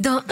Dans